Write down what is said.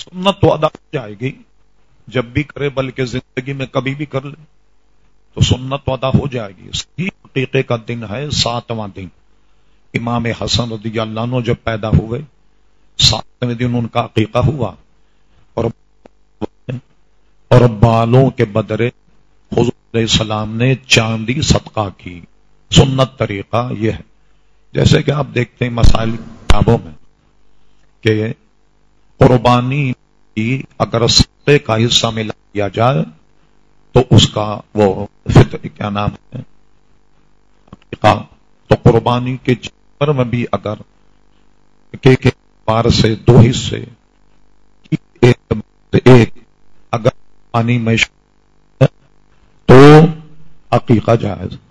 سنت تو ادا ہو جائے گی۔ جب بھی کرے بلکہ زندگی میں کبھی بھی کر لے۔ تو سنت تو ادا ہو جائے گی۔ صحیح عقیقے کا دن ہے ساتواں دن۔ امام حسن رضی اللہ عنہ جب پیدا ہوئے ساتویں دن ان کا عقیقہ ہوا۔ اور اور بالوں کے بدرے حضور علیہ السلام نے چاندی صدقہ کی۔ سنت طریقہ یہ ہے۔ جیسے کہ آپ دیکھتے ہیں مسائل کتابوں میں کہ قربانی کی اگر سطح کا حصہ ملا دیا جائے، تو اس کا وہ فطر کیا نام ہے؟ تو قربانی کے جانور میں بھی اگر بار سے دو حصے ایک اگر پانی میں تو عقیقہ جائز۔